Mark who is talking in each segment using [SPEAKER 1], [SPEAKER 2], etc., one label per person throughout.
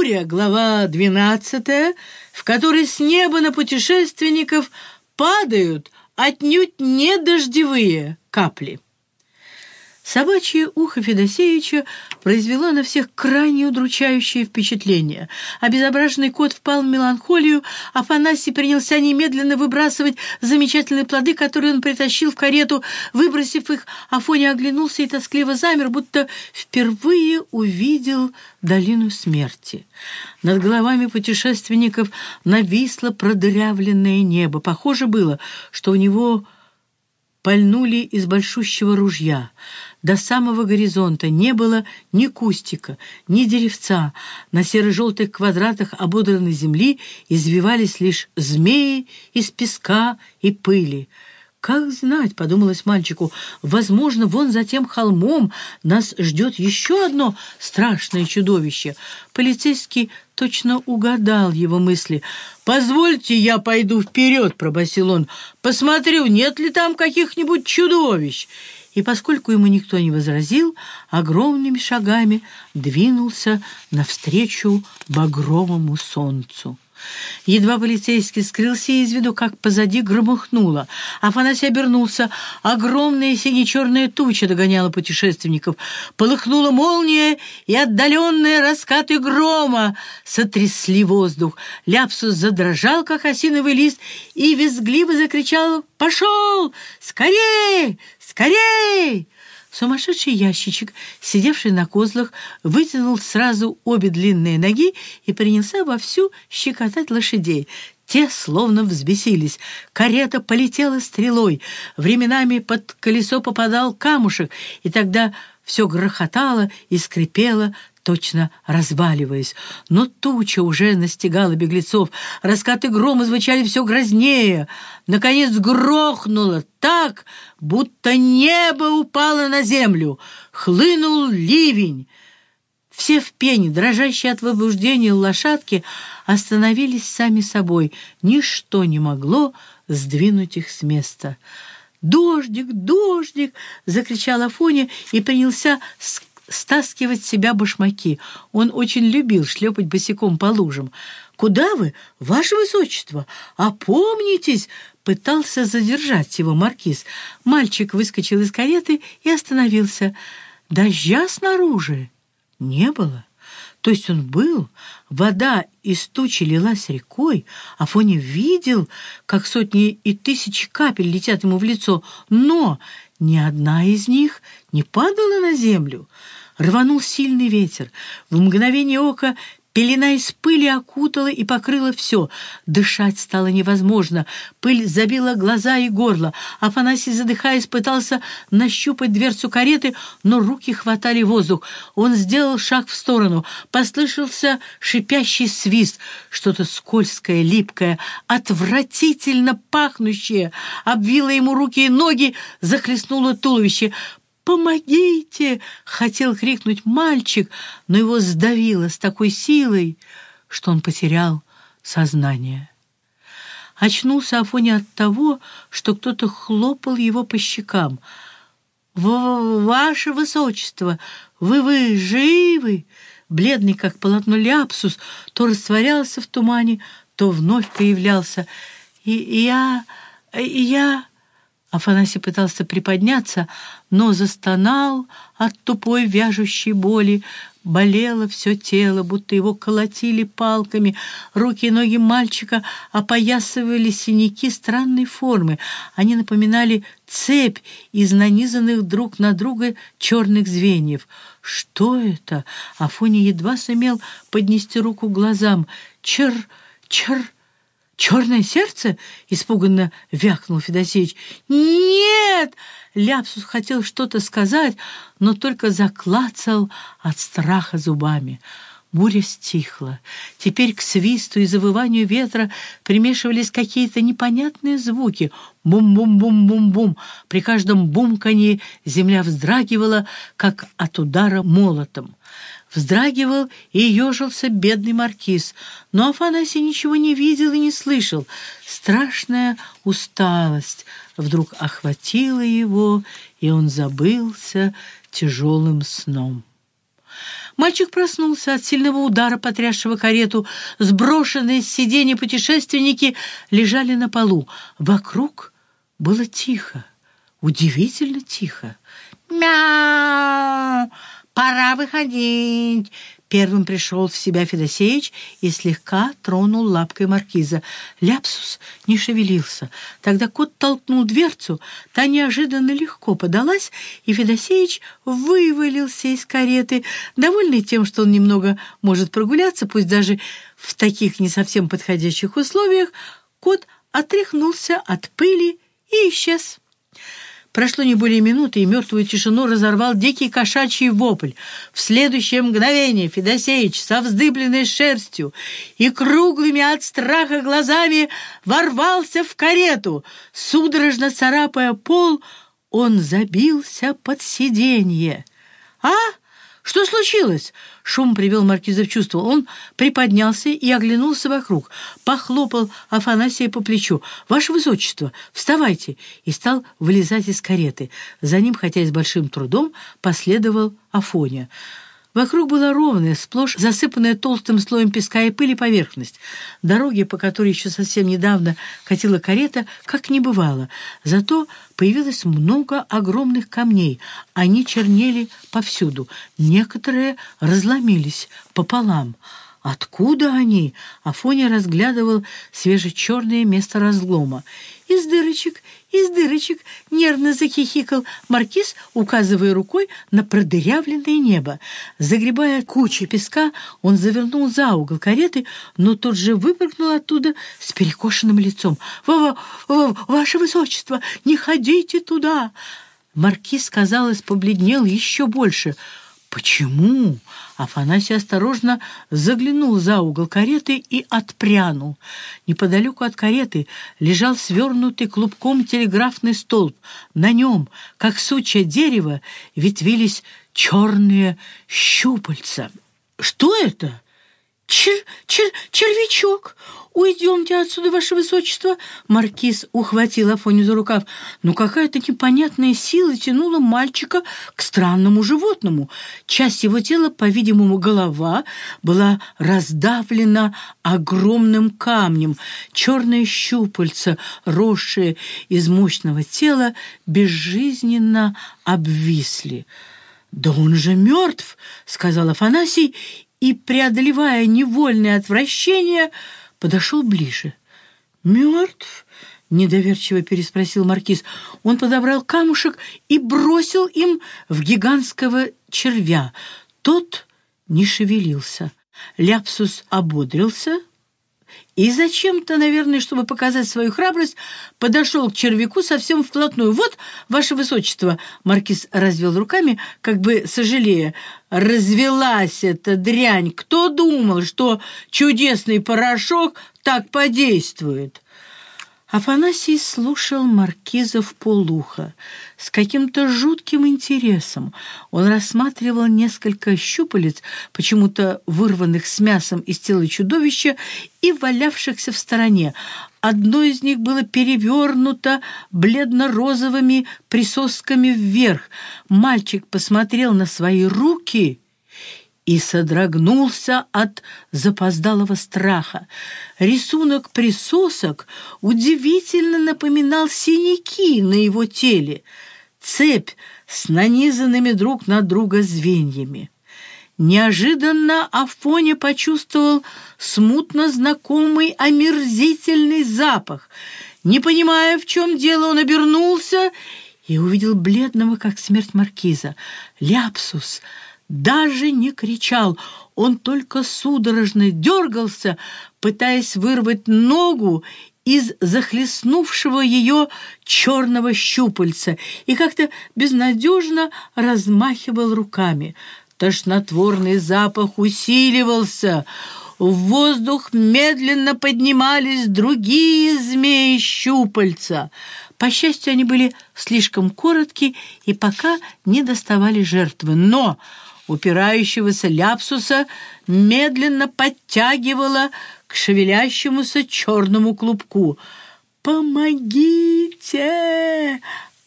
[SPEAKER 1] Буря, глава 12, в которой с неба на путешественников падают отнюдь не дождевые капли. Собачье ухо Федосеевича произвело на всех крайне удручающее впечатление. Обезображенный кот впал в меланхолию, Афанасий принялся немедленно выбрасывать замечательные плоды, которые он притащил в карету. Выбросив их, Афоня оглянулся и тоскливо замер, будто впервые увидел долину смерти. Над головами путешественников нависло продырявленное небо. Похоже было, что у него пальнули из большущего ружья. До самого горизонта не было ни кустика, ни деревца. На серо-желтых квадратах ободранной земли извивались лишь змеи из песка и пыли. «Как знать», — подумалось мальчику, — «возможно, вон за тем холмом нас ждет еще одно страшное чудовище». Полицейский точно угадал его мысли. «Позвольте, я пойду вперед», — пробасил он. «Посмотрю, нет ли там каких-нибудь чудовищ». И поскольку ему никто не возразил, огромными шагами двинулся навстречу багровому солнцу. Едва полицейский скрылся из виду, как позади громыхнуло. Афанасий обернулся. Огромная сине-черная туча догоняла путешественников. Полыхнула молния, и отдаленные раскаты грома сотрясли воздух. Ляпсус задрожал, как осиновый лист, и визгливо закричал «Пошел! Скорей! Скорей!» Сумасшедший ящичек, сидевший на козлах, вытянул сразу обе длинные ноги и принялся вовсю щекотать лошадей. Те словно взбесились. Карета полетела стрелой. Временами под колесо попадал камушек, и тогда все грохотало и скрипело, точно разваливаясь. Но туча уже настигала беглецов, раскаты грома звучали все грознее. Наконец грохнуло так, будто небо упало на землю. Хлынул ливень. Все в пене, дрожащие от возбуждения лошадки, остановились сами собой. Ничто не могло сдвинуть их с места. «Дождик, дождик!» — закричал Афоня и принялся стаскивать с себя башмаки. Он очень любил шлепать босиком по лужам. «Куда вы, ваше высочество? Опомнитесь!» Пытался задержать его маркиз. Мальчик выскочил из кареты и остановился. Дождя снаружи не было. То есть он был, вода из тучи лилась рекой, а Фоня видел, как сотни и тысячи капель летят ему в лицо, но ни одна из них не падала на землю. Рванул сильный ветер. В мгновение ока Пелена из пыли окутала и покрыла все. Дышать стало невозможно. Пыль забила глаза и горло. Афанасий, задыхаясь, пытался нащупать дверцу кареты, но руки хватали воздух. Он сделал шаг в сторону. Послышался шипящий свист. Что-то скользкое, липкое, отвратительно пахнущее. Обвило ему руки и ноги, захлестнуло туловище. «Помогите!» — хотел крикнуть мальчик, но его сдавило с такой силой, что он потерял сознание. Очнулся Афоня от того, что кто-то хлопал его по щекам. «Ваше высочество, вы вы живы?» Бледный, как полотно ляпсус, то растворялся в тумане, то вновь появлялся. «И я... я...» Афанасий пытался приподняться, но застонал от тупой вяжущей боли. Болело все тело, будто его колотили палками. Руки и ноги мальчика опоясывали синяки странной формы. Они напоминали цепь из нанизанных друг на друга черных звеньев. Что это? Афоня едва сумел поднести руку к глазам. Чер... чер... «Черное сердце?» — испуганно вякнул Федосеевич. «Нет!» — Ляпсус хотел что-то сказать, но только заклацал от страха зубами. Буря стихла. Теперь к свисту и завыванию ветра примешивались какие-то непонятные звуки. Бум-бум-бум-бум-бум. При каждом бумканье земля вздрагивала, как от удара молотом. Вздрагивал и ежился бедный маркиз, но Афанасий ничего не видел и не слышал. Страшная усталость вдруг охватила его, и он забылся тяжелым сном. Мальчик проснулся от сильного удара, потрясшего карету. Сброшенные с сиденья путешественники лежали на полу. Вокруг было тихо, удивительно тихо. «Мяу! Пора выходить!» Первым пришел в себя Федосеич и слегка тронул лапкой маркиза. Ляпсус не шевелился. Тогда кот толкнул дверцу, та неожиданно легко подалась, и Федосеич вывалился из кареты, довольный тем, что он немного может прогуляться, пусть даже в таких не совсем подходящих условиях, кот отряхнулся от пыли и исчез. Прошло не более минуты, и мертвую тишину разорвал дикий кошачий вопль. В следующее мгновение Федосеич со вздыбленной шерстью и круглыми от страха глазами ворвался в карету. Судорожно царапая пол, он забился под сиденье. «А?» «Что случилось?» Шум привел маркиза в чувство. Он приподнялся и оглянулся вокруг, похлопал Афанасия по плечу. «Ваше высочество, вставайте!» и стал вылезать из кареты. За ним, хотя и с большим трудом, последовал Афоня. Вокруг была ровная, сплошь засыпанная толстым слоем песка и пыли поверхность. Дороги, по которой еще совсем недавно катила карета, как не бывало. Зато появилось много огромных камней. Они чернели повсюду. Некоторые разломились пополам. Откуда они? Афоня разглядывал свежечерное место разлома. Из дырочек, из дырочек, нервно захихикал маркиз, указывая рукой на продырявленное небо. Загребая кучу песка, он завернул за угол кареты, но тут же выпрыгнул оттуда с перекошенным лицом. «Ва -ва, «Ваше высочество, не ходите туда!» Маркиз, казалось, побледнел еще больше — «Почему?» Афанасий осторожно заглянул за угол кареты и отпрянул. Неподалеку от кареты лежал свернутый клубком телеграфный столб. На нем, как сучья дерева, ветвились черные щупальца. «Что это?» Чер, чер, червячок! Уйдемте отсюда, ваше высочество!» Маркиз ухватил Афоню за рукав. Но какая-то непонятная сила тянула мальчика к странному животному. Часть его тела, по-видимому, голова, была раздавлена огромным камнем. Черные щупальца, росшие из мощного тела, безжизненно обвисли. «Да он же мертв!» — сказал Афанасий и, преодолевая невольное отвращение, подошел ближе. «Мертв?» — недоверчиво переспросил маркиз. Он подобрал камушек и бросил им в гигантского червя. Тот не шевелился. Ляпсус ободрился — и зачем-то, наверное, чтобы показать свою храбрость, подошел к червяку совсем вплотную. «Вот, ваше высочество!» — маркиз развел руками, как бы сожалея. «Развелась эта дрянь! Кто думал, что чудесный порошок так подействует?» Афанасий слушал маркиза в полуха. С каким-то жутким интересом он рассматривал несколько щупалец, почему-то вырванных с мясом из тела чудовища и валявшихся в стороне. Одно из них было перевернуто бледно-розовыми присосками вверх. Мальчик посмотрел на свои руки и содрогнулся от запоздалого страха. Рисунок присосок удивительно напоминал синяки на его теле, цепь с нанизанными друг на друга звеньями. Неожиданно Афоня почувствовал смутно знакомый омерзительный запах. Не понимая, в чем дело, он обернулся и увидел бледного, как смерть маркиза. Ляпсус — даже не кричал, он только судорожно дергался, пытаясь вырвать ногу из захлестнувшего ее черного щупальца и как-то безнадежно размахивал руками. Тошнотворный запах усиливался. В воздух медленно поднимались другие змеи-щупальца. По счастью, они были слишком короткие и пока не доставали жертвы. Но упирающегося ляпсуса медленно подтягивала к шевелящемуся черному клубку. «Помогите!»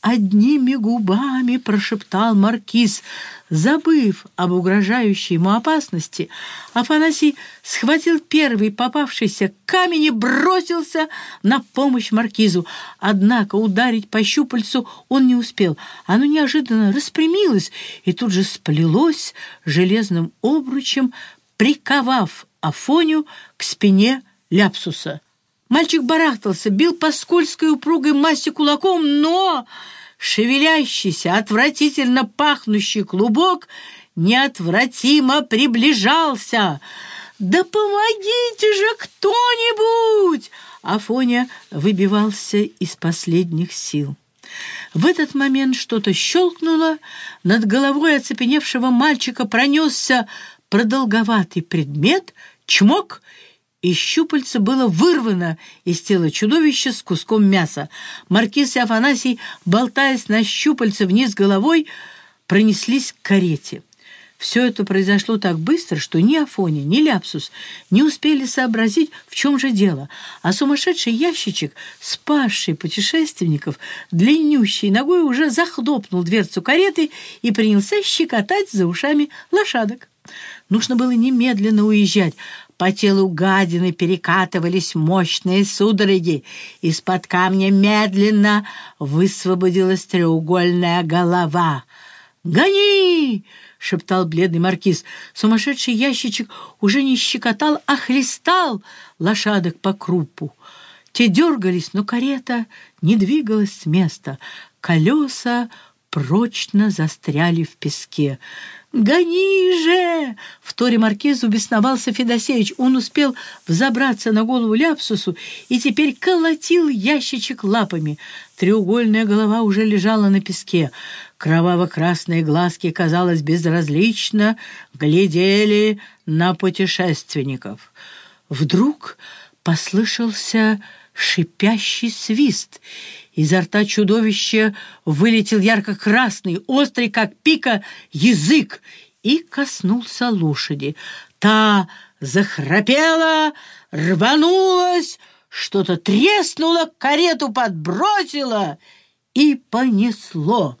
[SPEAKER 1] Одними губами прошептал маркиз. Забыв об угрожающей ему опасности, Афанасий схватил первый попавшийся камень и бросился на помощь маркизу. Однако ударить по щупальцу он не успел. Оно неожиданно распрямилось и тут же сплелось железным обручем, приковав Афоню к спине Ляпсуса. Мальчик барахтался, бил по скользкой упругой массе кулаком, но шевелящийся, отвратительно пахнущий клубок неотвратимо приближался. «Да помогите же кто-нибудь!» Афоня выбивался из последних сил. В этот момент что-то щелкнуло, над головой оцепеневшего мальчика пронесся продолговатый предмет, чмок — и щупальце было вырвано из тела чудовища с куском мяса. Маркиз и Афанасий, болтаясь на щупальце вниз головой, пронеслись к карете. Все это произошло так быстро, что ни Афоня, ни Ляпсус не успели сообразить, в чем же дело, а сумасшедший ящичек, спасший путешественников, длиннющей ногой уже захлопнул дверцу кареты и принялся щекотать за ушами лошадок. Нужно было немедленно уезжать, по телу гадины перекатывались мощные судороги. Из-под камня медленно высвободилась треугольная голова. «Гони!» — шептал бледный маркиз. Сумасшедший ящичек уже не щекотал, а хлестал лошадок по крупу. Те дергались, но карета не двигалась с места. Колеса прочно застряли в песке. «Гони же!» В торе маркизу бесновался Федосеевич. Он успел взобраться на голову Ляпсусу и теперь колотил ящичек лапами. Треугольная голова уже лежала на песке. Кроваво-красные глазки, казалось, безразлично глядели на путешественников. Вдруг послышался шипящий свист — Изо рта чудовища вылетел ярко-красный, острый, как пика, язык и коснулся лошади. Та захрапела, рванулась, что-то треснуло, карету подбросило и понесло.